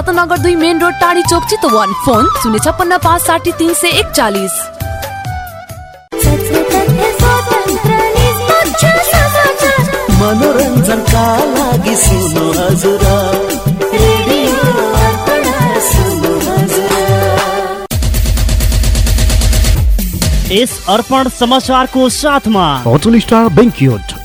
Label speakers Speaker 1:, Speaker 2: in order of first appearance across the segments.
Speaker 1: रत्नगर दुई main road टाढी चोक Chitwan. Phone शून्य छप्पन्न पाँच साठी तिन सय एकचालिस।
Speaker 2: मनोरञ्जनका लागि सुन्नु हजुर। रेडियो अर्पण
Speaker 3: यस अर्पण समाचारको साथमा।
Speaker 4: होटल स्टार बेङ्क्युट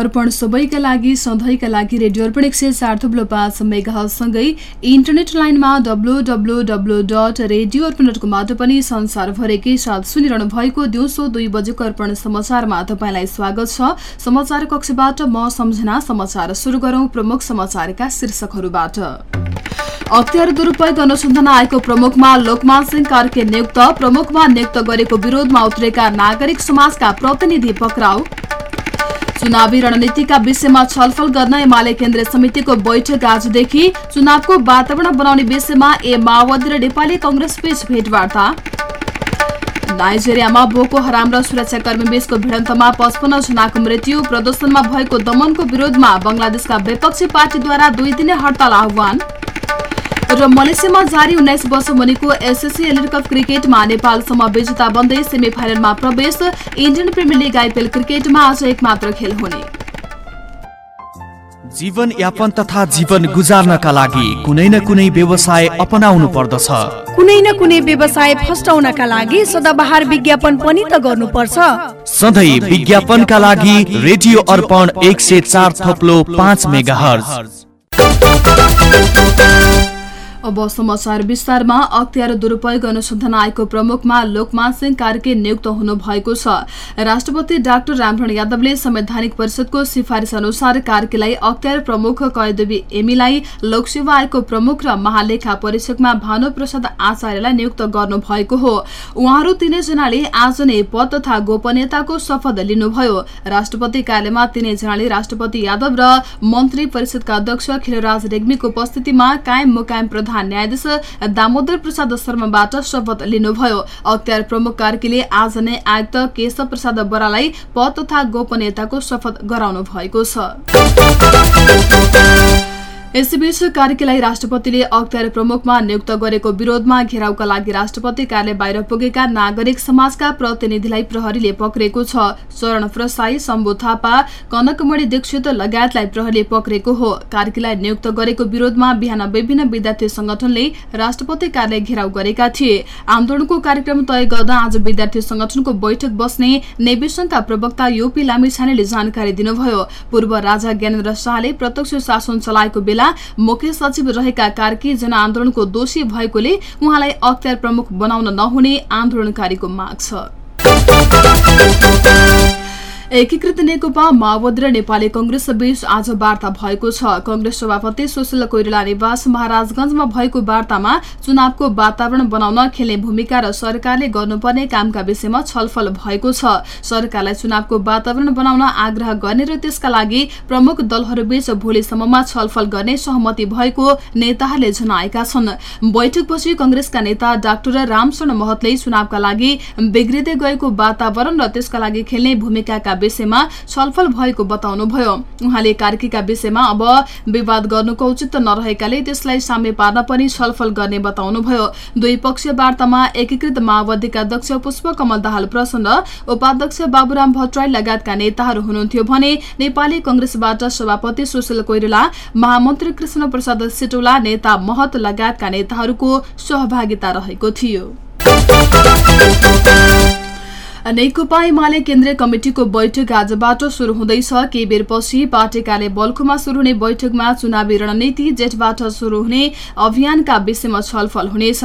Speaker 5: अर्पण सबैका लागि सधैँका लागि रेडियो अर्पण एक सय चार थुप्रो पाँच मेगासँगै इन्टरनेट लाइनमा W W dot radio Arpan dot कमबाट पनि संसारभरिकै साथ सुनिरहनु भएको दिउँसो दुई बजेको अर्पण समाचारमा तपाईँलाई स्वागत छ। समाचार कक्षबाट म सम्झना समाचार सुरु गरौं प्रमुख समाचारका शीर्षकहरूबाट। अख्तियार दुरूपयोग अनुसन्धान आयोगको प्रमुखमा लोकमान सिंह कार्के नियुक्त प्रमुखमा नियुक्त गरेको विरोधमा उत्रेका नागरिक समाजका प्रतिनिधि पक्राउ। चुनावी रणनीतिका विषयमा छलफल गर्न एमाले केन्द्रीय समितिको बैठक आजदेखि चुनावको वातावरण बनाउने विषयमा ए माओवादी र नेपाली कंग्रेस बीच भेटवार्ता। नाइजेरियामा बोको हराम र सुरक्षाकर्मी बीचको भिडन्तमा पचपन्न जनाको मृत्यु प्रदर्शनमा भएको दमनको विरोधमा बंगलादेशका विपक्षी पार्टीद्वारा दुई दिने हड़ताल आह्वान। र मलेसियामा जारी उन्नाइस वर्ष मुनिको एसएससी एलिड कप क्रिकेटमा नेपालसम्म विजेता बन्दै सेमी फाइनलमा प्रवेश इन्डियन प्रिमियर लिग आइपिएल क्रिकेटमा आज एक मात्र खेल हुने।
Speaker 6: जीवन यापन तथा जीवन गुजार्नका लागि कुनै न कुनै व्यवसाय अपनाउनु पर्दछ।
Speaker 7: कुनै न कुनै व्यवसाय फस्टाउनका लागि सदाबहार विज्ञापन पनि त गर्नुपर्छ।
Speaker 6: सधैँ विज्ञापनका लागि रेडियो अर्पण एक सय चार थप्लो पाँच मेगा
Speaker 5: अब समाचार विस्तारमा अख्तियार दुरूपयोग अनुसन्धान आयोगको प्रमुखमा लोकमान सिंह कार्के नियुक्त हुनु भएको छ। राष्ट्रपति डाक्टर रामभरण यादवले संवैधानिक परिषदको सिफारिस अनुसार कार्केलाई अख्तियार प्रमुख कयदेवी एमीलाई लोकसेवा आयोगको प्रमुख र महालेखा परीक्षकमा भानु प्रसाद आचार्यलाई नियुक्त गर्नु भएको हो। उहाँहरू तीनैजनाले आज नै पद तथा गोपनीयताको शपथ लिनुभयो। राष्ट्रपति कार्यालयमा तीनैजनाले राष्ट्रपति यादव र मन्त्री परिषदका अध्यक्ष खिलराज रेग्मीको उपस्थितिमा कायम मुकायम प्रधान न्यायाधीश दामोदर प्रसाद शर्माबाट शपथ लिनुभयो। अख्तियार प्रमुख कार्कीले आज नै आयुक्त केशव प्रसाद बरालाई पद तथा गोपनीयताको शपथ गराउनु भएको छ। यसैबीच कार्कीलाई राष्ट्रपतिले अख्तियार प्रमुखमा नियुक्त गरेको विरोधमा घेराउका लागि राष्ट्रपति कार्यालय बाहिर पुगेका नागरिक समाजका प्रतिनिधिलाई प्रहरीले पक्रेको छ। चरण प्रसाई शम्भु थापा कनकमणि दीक्षित लगायतलाई प्रहरीले पक्रेको हो। कार्कीलाई नियुक्त गरेको विरोधमा बिहान विभिन्न विद्यार्थी संगठनले राष्ट्रपति कार्यालय घेराउ गरेका थिए। आन्दोलनको कार्यक्रम तय गर्दा आज विद्यार्थी संगठनको बैठक बस्ने नेविसंघका प्रवक्ता योपी लामिछानेले जानकारी दिनुभयो। पूर्व राजा ज्ञानेन्द्र शाहले प्रत्यक्ष शासन चलाएको बेला बेला मुख्य सचिव रहेका कार्की जनआन्दोलनको दोषी भएकोले उहाँलाई अख्तियार प्रमुख बनाउन नहुने आन्दोलनकारीको माग छ। एकीकृत नेकपा माओवादी र नेपाली कंग्रेस बीच आज वार्ता भएको छ। कंग्रेस सभापति सुशील कोइराला निवास महाराजगंजमा भएको वार्तामा चुनावको वातावरण बनाउन खेल्ने भूमिका र सरकारले गर्नुपर्ने कामका विषयमा छलफल भएको छ। सरकारलाई चुनावको वातावरण बनाउन आग्रह गर्ने र त्यसका लागि प्रमुख दलहरूबीच भोलिसम्ममा छलफल गर्ने सहमति भएको नेताहरूले जनाएका छन्। बैठकपछि कंग्रेसका नेता डाक्टर रामशरण महतले चुनावका लागि बिग्रिँदै गएको वातावरण र त्यसका लागि खेल्ने भूमिकाका विषयमा छलफल भएको बताउनुभयो। उहाँले कार्कीका विषयमा अब विवाद गर्नुको औचित्य नरहेकाले त्यसलाई साम्य पार्न पनि छलफल गर्ने बताउनुभयो। दुई पक्षीय वार्तामा एकीकृत माओवादीका अध्यक्ष पुष्प कमल दाहाल प्रसन्न उपाध्यक्ष बाबुराम भट्टराई लगायतका नेताहरू हुनुहुन्थ्यो भने नेपाली कंग्रेसबाट सभापति सुशील कोइराला महामन्त्री कृष्ण प्रसाद सिटौला नेता महत लगायतका नेताहरूको सहभागिता रहेको थियो। नेकपा एमाले केन्द्रीय कमिटिको बैठक आजबाट शुरू हुँदैछ। केही बेरपछि पार्टी कार्य बल्खुमा शुरू हुने बैठकमा चुनावी रणनीति जेठबाट शुरू हुने अभियानका विषयमा छलफल हुनेछ।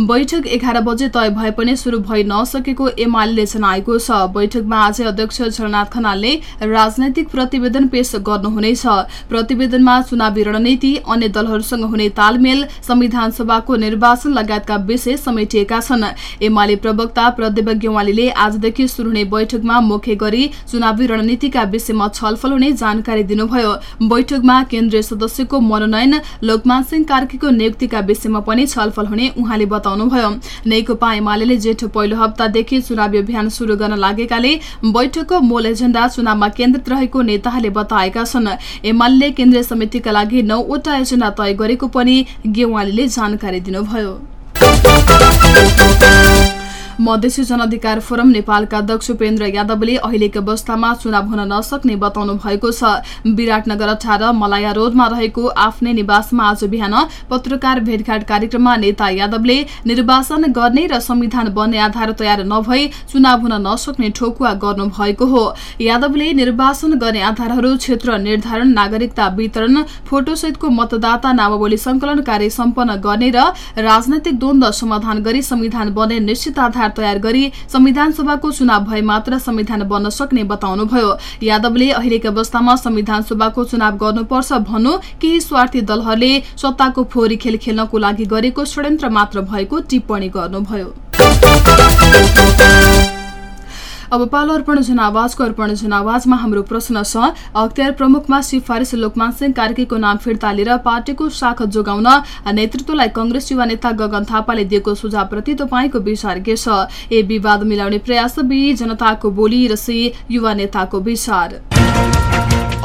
Speaker 5: बैठक एघार बजे तय भए पनि शुरू भइ नसकेको एमाले जनाएको छ। बैठकमा आज अध्यक्ष झलनाथ खनालले राजनैतिक प्रतिवेदन पेश गर्नुहुनेछ। प्रतिवेदनमा चुनावी रणनीति अन्य दलहरूसँग हुने तालमेल संविधान सभाको निर्वाचन लगायतका विषय समेटिएका छन्। एमाले प्रवक्ता प्रदीप गेवालीले आजदेखि शुरू हुने बैठकमा मुख्य गरी चुनावी रणनीतिका विषयमा छलफल हुने जानकारी दिनुभयो। बैठकमा केन्द्रीय सदस्यको मनोनयन लोकमान सिंह कार्कीको नियुक्तिका विषयमा पनि छलफल हुने उहाँले बताउनुभयो। नेकपा एमाले जेठो पहिलो हप्तादेखि चुनावी अभियान शुरू गर्न लागेकाले बैठकको मूल एजेण्डा चुनावमा केन्द्रित रहेको नेताहरूले बताएका छन्। एमाले केन्द्रीय समितिका लागि नौवटा एजेण्डा तय गरेको पनि गेवालीले जानकारी दिनुभयो। मधेसी जनअधिकार फोरम नेपालका अध्यक्ष उपेन्द्र यादवले अहिलेको अवस्थामा चुनाव हुन नसक्ने बताउनु भएको छ। विराटनगर अठार मलाया रोडमा रहेको आफ्नै निवासमा आज बिहान पत्रकार भेटघाट कार्यक्रममा नेता यादवले निर्वाचन गर्ने र संविधान बन्ने आधार तयार नभई चुनाव हुन नसक्ने ठोकुवा गर्नु भएको हो। यादवले निर्वाचन गर्ने आधारहरू क्षेत्र निर्धारण नागरिकता वितरण फोटोसहितको मतदाता नामावली संकलन कार्य सम्पन्न गर्ने र राजनैतिक द्वन्द समाधान गरी संविधान बन्ने निश्चित आधार आधार तयार गरी संविधान सभाको चुनाव भए मात्र संविधान बन्न सक्ने बताउनुभयो। यादवले अहिलेको अवस्थामा संविधान सभाको चुनाव गर्नुपर्छ भन्नु केही स्वार्थी दलहरूले सत्ताको फोहोरी खेल खेल्नको लागि गरेको षड्यन्त्र मात्र भएको टिप्पणी गर्नुभयो। अब पालो अर्पण जनावाजको अर्पण जनावाजमा हाम्रो प्रश्न छ। अख्तियार प्रमुखमा सिफारिस लोकमान सिंह कार्कीको नाम फिर्ता लिएर पार्टीको शाख जोगाउन नेतृत्वलाई कंग्रेस युवा नेता गगन थापाले दिएको सुझावप्रति तपाईँको विचार के छ? ए विवाद मिलाउने प्रयास बी जनताको बोली र सी युवा नेताको विचार।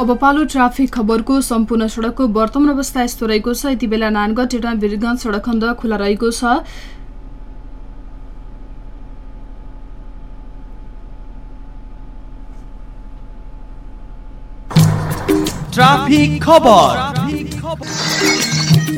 Speaker 5: अब पालो ट्राफिक खबरको सम्पूर्ण सडकको वर्तमान अवस्था यस्तो रहेको छ। यति बेला नानगढ टेटा वीरगञ्ज सडक खण्ड खुला रहेको छ।
Speaker 6: ट्राफिक खबर।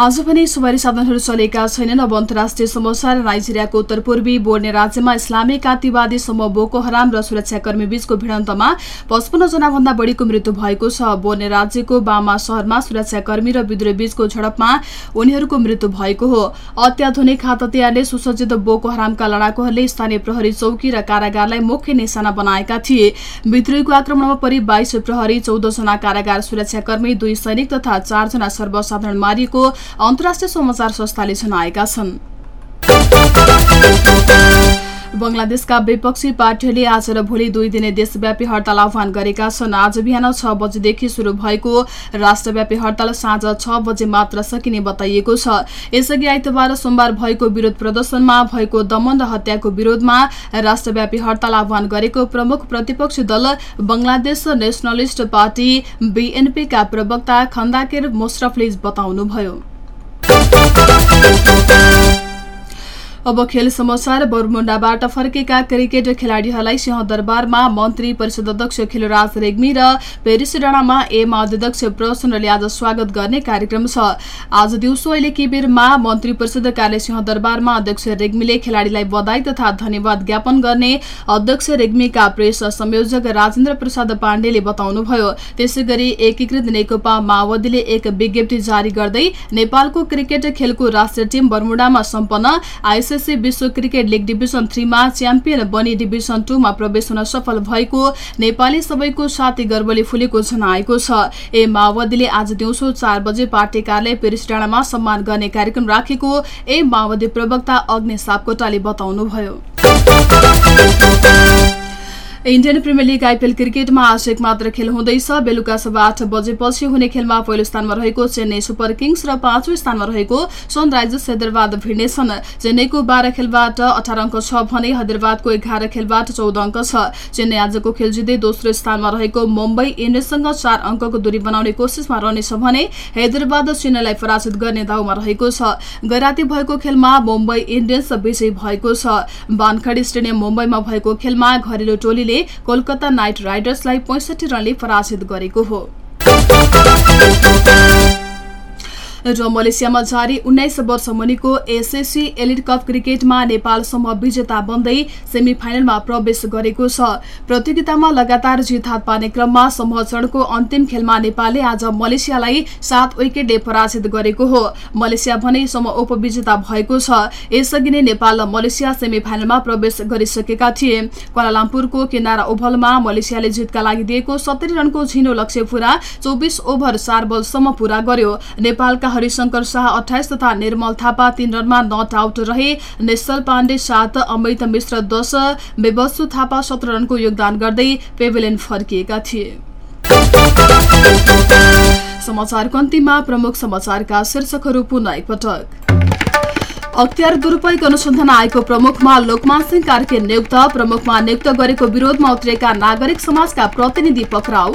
Speaker 5: आज पनि सवारी साधनहरू चलेका छैनन्। अब अन्तर्राष्ट्रिय समाचार नाइजेरियाको उत्तर पूर्वी बोर्ने राज्यमा इस्लामिक आतिवादी समूह बोको हराम र सुरक्षाकर्मी बीचको भिडन्तमा पचपन्न जना भन्दा बढीको मृत्यु भएको छ। बोर्ने राज्यको बामा शहरमा सुरक्षाकर्मी र विद्रोही बीचको झडपमा उनीहरूको मृत्यु भएको हो। अत्याधुनिक हात सुसज्जित बोको हरामका लडाकुहरूले स्थानीय प्रहरी चौकी र कारागारलाई मुख्य निशाना बनाएका थिए। विद्रोहीको आक्रमणमा परि बाइस प्रहरी चौध जना कारागार सुरक्षाकर्मी दुई सैनिक तथा चारजना सर्वसाधारण मारिएको अन्तर्राष्ट्रिय समाचार संस्थाले जनाएका छन्। बंगलादेशका विपक्षी पार्टीहरूले आज र भोलि दुई दिने देशव्यापी हड़ताल आह्वान गरेका छन्। आज बिहान छ बजेदेखि शुरू भएको राष्ट्रव्यापी हड़ताल साँझ छ बजे मात्र सकिने बताइएको छ। यसअघि आइतबार सोमबार भएको विरोध प्रदर्शनमा भएको दमन र हत्याको विरोधमा राष्ट्रव्यापी हड़ताल आह्वान गरेको प्रमुख प्रतिपक्षी दल बंगलादेश नेशनलिस्ट पार्टी बीएनपीका प्रवक्ता खन्दाकेर मोशरफले बताउनुभयो। thank अब खेल समाचार बरमुण्डाबाट फर्केका क्रिकेट खेलाड़ीहरूलाई सिंहदरबारमा मन्त्री परिषद अध्यक्ष खिलराज रेग्मी र पेरिस डाँडामा एमा अध्यक्ष प्रसन्नले आज स्वागत गर्ने कार्यक्रम छ। आज दिउँसो अहिले किबिरमा मन्त्री परिषद कार्य सिंहदरबारमा अध्यक्ष रेग्मीले खेलाड़ीलाई बधाई तथा धन्यवाद ज्ञापन गर्ने अध्यक्ष रेग्मीका प्रेस संयोजक राजेन्द्र प्रसाद पाण्डेले बताउनुभयो। त्यसै गरी एकीकृत नेकपा माओवादीले एक विज्ञप्ति जारी गर्दै नेपालको क्रिकेट खेलको राष्ट्रिय टीम बर्मुडामा सम्पन्न आइसिसी विश्व क्रिकेट लिग डिभिजन थ्रीमा च्याम्पियन बनी डिभिजन टूमा प्रवेश हुन सफल भएको नेपाली सबैको साथी गर्वले फुलेको जनाएको छ। ए माओवादीले आज दिउँसो चार बजे पार्टी कार्यालय पेरिस डाँडामा सम्मान गर्ने कार्यक्रम राखेको ए माओवादी प्रवक्ता अग्नि सापकोटाले बताउनुभयो। इन्डियन प्रिमियर लिग आइपिएल क्रिकेटमा आज एक मात्र खेल हुँदैछ। बेलुका सभा आठ बजेपछि हुने खेलमा पहिलो स्थानमा रहेको चेन्नई सुपर किङ्स र पाँचौं स्थानमा रहेको सनराइजर्स हैदराबाद भिड्नेछन् चेन्नईको बाह्र खेलबाट अठार अङ्क छ भने हैदराबादको एघार खेलबाट चौध अङ्क छ। चेन्नई आजको खेल जित्दै दोस्रो स्थानमा रहेको मुम्बई इन्डियन्ससँग चार अङ्कको दूरी बनाउने कोसिसमा रहनेछ भने हैदराबाद चेन्नईलाई पराजित गर्ने दाउमा रहेको छ। गैराती भएको खेलमा मुम्बई इन्डियन्स विजयी भएको छ। बानखडी स्टेडियम मुम्बईमा भएको खेलमा घरेलु टोलीले कोलकाता नाइट राइडर्सलाई पैंसठी रनले पराजित गरेको हो। र मलेसियामा जारी उन्नाइस वर्ष मुनिको एसएससी एलिड कप क्रिकेटमा नेपाल समूह विजेता बन्दै सेमी फाइनलमा प्रवेश गरेको छ। प्रतियोगितामा लगातार जित हात पार्ने क्रममा समूह चरणको अन्तिम खेलमा नेपालले आज मलेसियालाई सात विकेटले पराजित गरेको हो। मलेसिया भने समूह उपविजेता भएको छ। यसअघि नै नेपाल र मलेसिया सेमी फाइनलमा प्रवेश गरिसकेका थिए। क्वालालम्पुरको किनारा ओभलमा मलेसियाले जितका लागि दिएको सत्तरी रनको झिनो लक्ष्य पुरा चौबिस ओभर चार बलसम्म पूरा गर्यो। नेपालका हरिशंकर शाह अठाइस तथा निर्मल थापा तीन रनमा नट आउट रहे। निश्चल पाण्डे सात अमृत मिश्र दश बेबसु थापा सत्र रनको योगदान गर्दै पेभेलियन फर्किएका थिए। अख्तियार दुरूपयोग अनुसन्धान आयोगको प्रमुखमा लोकमान सिंह कार्के नियुक्त प्रमुखमा नियुक्त गरेको विरोधमा उत्रिएका नागरिक समाजका प्रतिनिधि पक्राउ।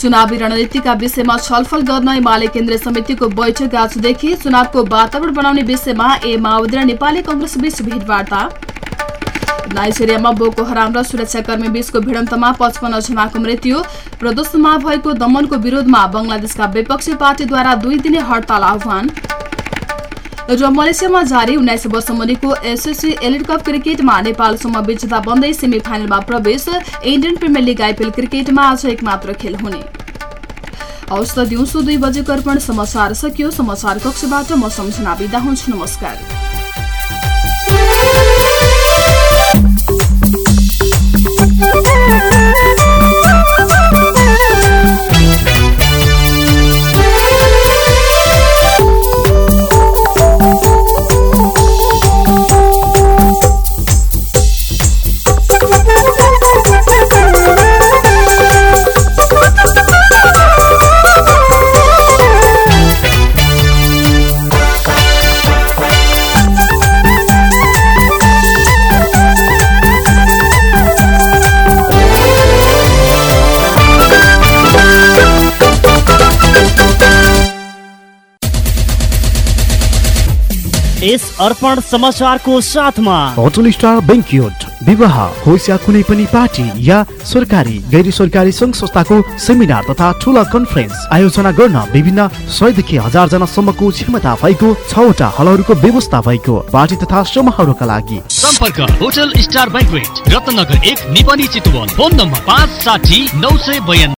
Speaker 5: चुनावी रणनीतिका विषयमा छलफल गर्न एमाले केन्द्रीय समितिको बैठक आजदेखि चुनावको वातावरण बनाउने विषयमा ए माओवादी र नेपाली कंग्रेस बीच भेटवार्ता। नाइजेरियामा बोको हराम र सुरक्षाकर्मी बीचको भिडन्तमा पचपन्न जनाको मृत्यु। प्रदर्शनमा भएको दमनको विरोधमा बंगलादेशका विपक्षी पार्टीद्वारा दुई दिने हड़ताल आह्वान। र मलेसियामा जारी उन्नाइस वर्ष मुनिको एसएससी एलिड कप क्रिकेटमा नेपालसम्म विजेता बन्दै सेमी फाइनलमा प्रवेश इन्डियन प्रिमियर लिग आइपिएल क्रिकेटमा आज एक मात्र खेल हुने। हवस् त दिउँसो दुई बजेको अर्पण समाचार सकियो। समाचार कक्षबाट म सम्झना बिदा हुन्छु। नमस्कार।
Speaker 3: यस अर्पण समाचारको साथमा।
Speaker 4: होटल स्टार बेङ्क्युट विवाह होस् या कुनै पनि पार्टी या सरकारी गैर सरकारी सङ्घ संस्थाको सेमिनार तथा ठुला कन्फरेन्स आयोजना गर्न विभिन्न सयदेखि हजार जनासम्मको क्षमता भएको छवटा हलहरूको व्यवस्था भएको पार्टी तथा समूहहरूका लागि।
Speaker 8: सम्पर्क होटल स्टार ब्याङ्कवेट रत्नगर एक निपनी चितवन फोन नम्बर पाँच साठी नौ सय बयानब्बे